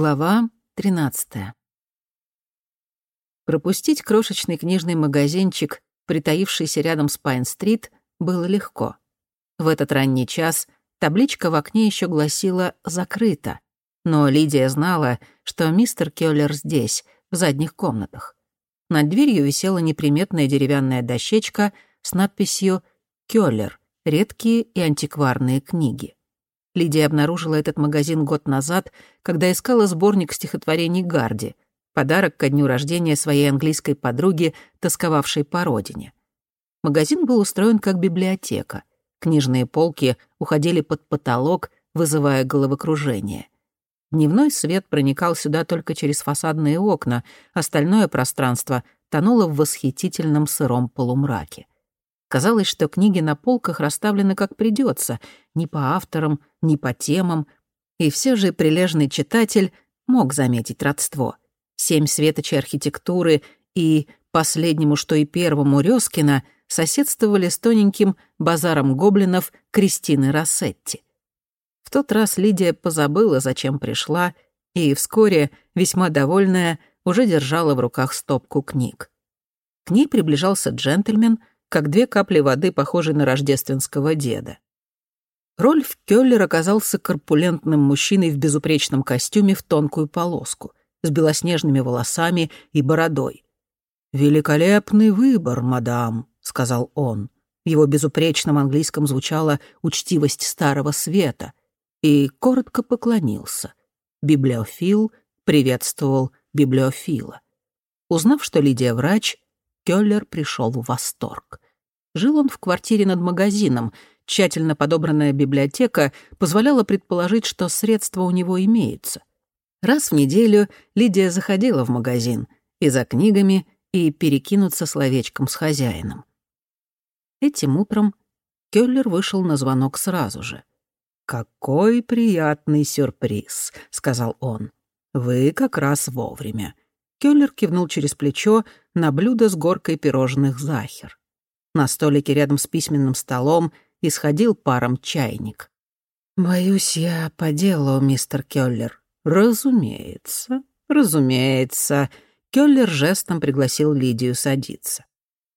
Глава 13. Пропустить крошечный книжный магазинчик, притаившийся рядом с Пайн-стрит, было легко. В этот ранний час табличка в окне еще гласила «закрыто», но Лидия знала, что мистер Кёллер здесь, в задних комнатах. Над дверью висела неприметная деревянная дощечка с надписью «Кёллер. Редкие и антикварные книги». Лидия обнаружила этот магазин год назад, когда искала сборник стихотворений Гарди, подарок ко дню рождения своей английской подруги, тосковавшей по родине. Магазин был устроен как библиотека. Книжные полки уходили под потолок, вызывая головокружение. Дневной свет проникал сюда только через фасадные окна, остальное пространство тонуло в восхитительном сыром полумраке. Казалось, что книги на полках расставлены как придется, ни по авторам, ни по темам, и все же прилежный читатель мог заметить родство. Семь светочей архитектуры и последнему, что и первому Рёскина, соседствовали с тоненьким базаром гоблинов Кристины Рассетти. В тот раз Лидия позабыла, зачем пришла, и вскоре, весьма довольная, уже держала в руках стопку книг. К ней приближался джентльмен — как две капли воды, похожие на рождественского деда. Рольф Кёллер оказался корпулентным мужчиной в безупречном костюме в тонкую полоску, с белоснежными волосами и бородой. «Великолепный выбор, мадам», — сказал он. В его безупречном английском звучала учтивость старого света. И коротко поклонился. Библиофил приветствовал библиофила. Узнав, что Лидия врач, Кёллер пришел в восторг. Жил он в квартире над магазином. Тщательно подобранная библиотека позволяла предположить, что средства у него имеются. Раз в неделю Лидия заходила в магазин и за книгами, и перекинуться словечком с хозяином. Этим утром Кёллер вышел на звонок сразу же. «Какой приятный сюрприз», — сказал он. «Вы как раз вовремя. Кёллер кивнул через плечо на блюдо с горкой пирожных «Захер». На столике рядом с письменным столом исходил паром чайник. «Боюсь, я по делу, мистер Кёллер». «Разумеется, разумеется». Кёллер жестом пригласил Лидию садиться.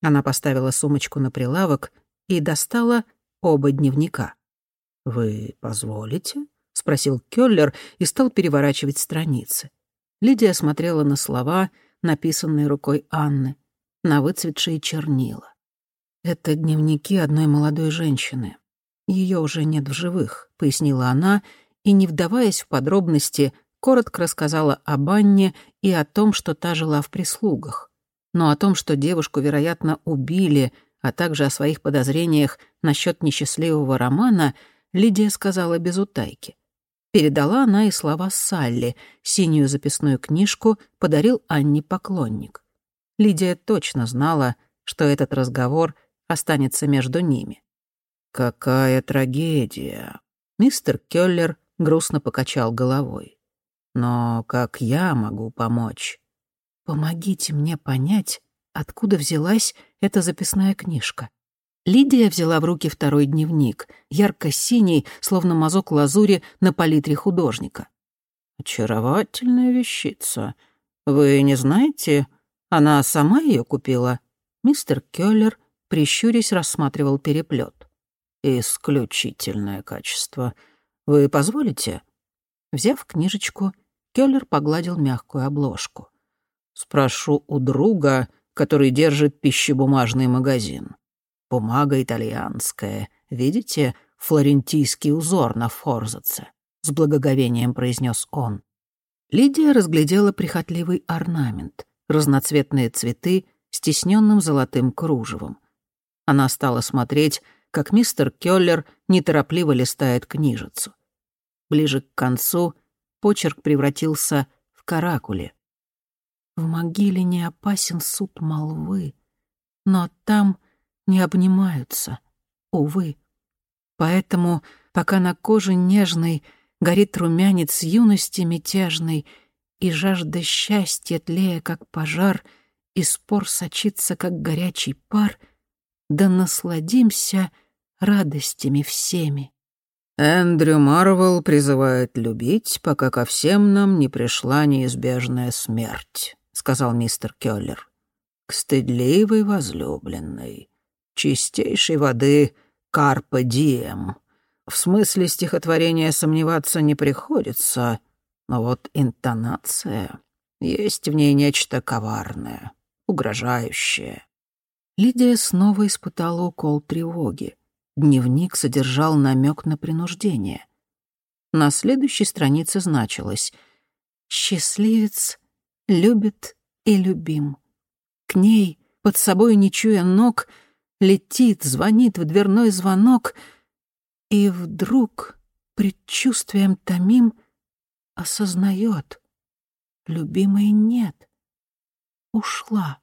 Она поставила сумочку на прилавок и достала оба дневника. «Вы позволите?» — спросил Кёллер и стал переворачивать страницы. Лидия смотрела на слова, написанные рукой Анны, на выцветшие чернила. «Это дневники одной молодой женщины. Ее уже нет в живых», — пояснила она, и, не вдаваясь в подробности, коротко рассказала об Анне и о том, что та жила в прислугах. Но о том, что девушку, вероятно, убили, а также о своих подозрениях насчет несчастливого романа, Лидия сказала без утайки. Передала она и слова Салли. Синюю записную книжку подарил Анне поклонник. Лидия точно знала, что этот разговор останется между ними. «Какая трагедия!» Мистер Келлер грустно покачал головой. «Но как я могу помочь?» «Помогите мне понять, откуда взялась эта записная книжка», Лидия взяла в руки второй дневник, ярко-синий, словно мазок лазури на палитре художника. «Очаровательная вещица. Вы не знаете, она сама ее купила?» Мистер Келлер, прищурясь, рассматривал переплет. «Исключительное качество. Вы позволите?» Взяв книжечку, Келлер погладил мягкую обложку. «Спрошу у друга, который держит пищебумажный магазин. Бумага итальянская. Видите флорентийский узор на форзаце?» — с благоговением произнес он. Лидия разглядела прихотливый орнамент, разноцветные цветы с тисненным золотым кружевом. Она стала смотреть, как мистер Кёллер неторопливо листает книжицу. Ближе к концу почерк превратился в каракули. «В могиле не опасен суд молвы, но там не обнимаются, увы. Поэтому, пока на коже нежной горит румянец юности мятежной, и жажда счастья, тлея, как пожар, и спор сочится, как горячий пар, да насладимся радостями всеми. Эндрю Марвел призывает любить, пока ко всем нам не пришла неизбежная смерть», — сказал мистер Келлер. «К стыдливой возлюбленной, чистейшей воды Карпа Дием. В смысле стихотворения сомневаться не приходится, но вот интонация... Есть в ней нечто коварное, угрожающее». Лидия снова испытала укол тревоги. Дневник содержал намек на принуждение. На следующей странице значилось «Счастливец любит и любим». К ней, под собой не чуя ног, летит, звонит в дверной звонок, и вдруг, предчувствием томим, осознает, любимой нет, ушла.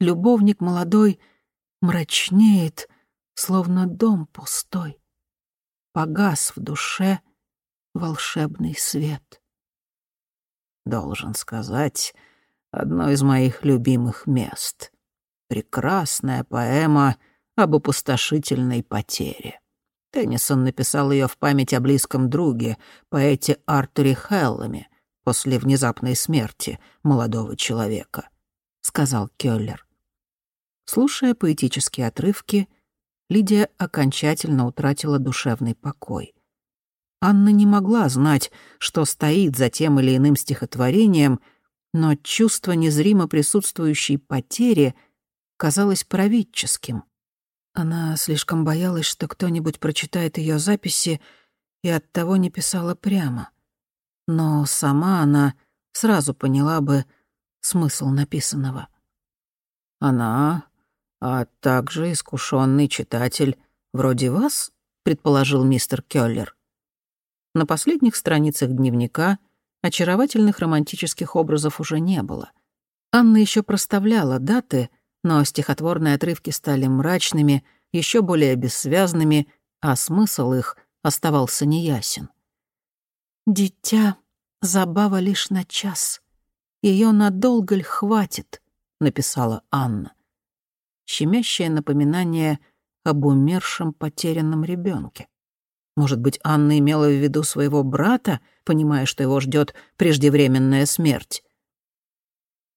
Любовник молодой мрачнеет, словно дом пустой. Погас в душе волшебный свет. Должен сказать, одно из моих любимых мест. Прекрасная поэма об опустошительной потере. Теннисон написал ее в память о близком друге, поэте Артуре Хелламе, после внезапной смерти молодого человека, — сказал Кёллер. Слушая поэтические отрывки, Лидия окончательно утратила душевный покой. Анна не могла знать, что стоит за тем или иным стихотворением, но чувство незримо присутствующей потери казалось правительским. Она слишком боялась, что кто-нибудь прочитает ее записи, и оттого не писала прямо. Но сама она сразу поняла бы смысл написанного. Она а также искушенный читатель вроде вас, предположил мистер Келлер. На последних страницах дневника очаровательных романтических образов уже не было. Анна еще проставляла даты, но стихотворные отрывки стали мрачными, еще более бессвязными, а смысл их оставался неясен. «Дитя — забава лишь на час. Ее надолго ль хватит?» — написала Анна щемящее напоминание об умершем потерянном ребенке. Может быть, Анна имела в виду своего брата, понимая, что его ждет преждевременная смерть?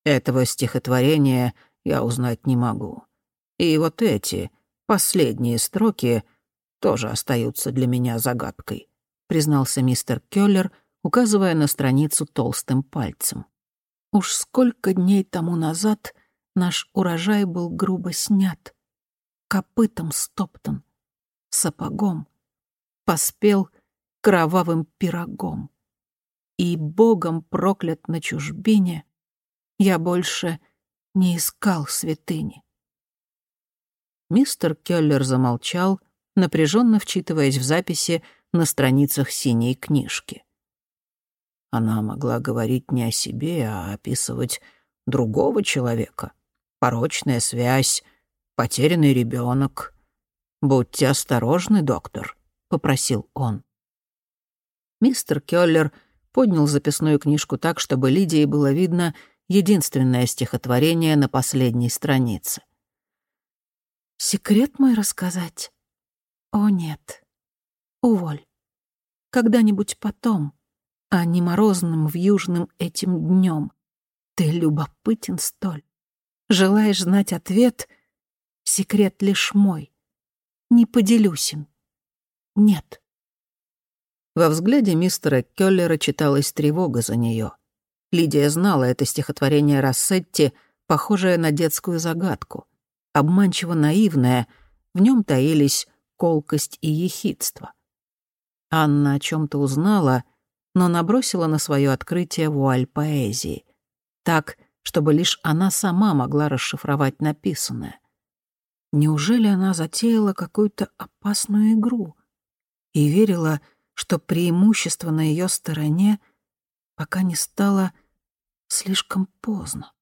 Этого стихотворения я узнать не могу. И вот эти, последние строки, тоже остаются для меня загадкой, признался мистер Келлер, указывая на страницу толстым пальцем. Уж сколько дней тому назад Наш урожай был грубо снят, копытом стоптан, сапогом, поспел кровавым пирогом. И богом проклят на чужбине, я больше не искал святыни. Мистер Келлер замолчал, напряженно вчитываясь в записи на страницах синей книжки. Она могла говорить не о себе, а описывать другого человека порочная связь, потерянный ребенок. Будьте осторожны, доктор, попросил он. Мистер Келлер поднял записную книжку так, чтобы Лидии было видно единственное стихотворение на последней странице. «Секрет мой рассказать? О, нет. Уволь. Когда-нибудь потом, а не морозным в южным этим днем. Ты любопытен столь. Желаешь знать ответ? Секрет лишь мой. Не поделюсь им. Нет. Во взгляде мистера Келлера читалась тревога за нее. Лидия знала это стихотворение Рассетти, похожее на детскую загадку. Обманчиво наивное, в нем таились колкость и ехидство. Анна о чем то узнала, но набросила на свое открытие вуаль поэзии. Так чтобы лишь она сама могла расшифровать написанное. Неужели она затеяла какую-то опасную игру и верила, что преимущество на ее стороне, пока не стало слишком поздно?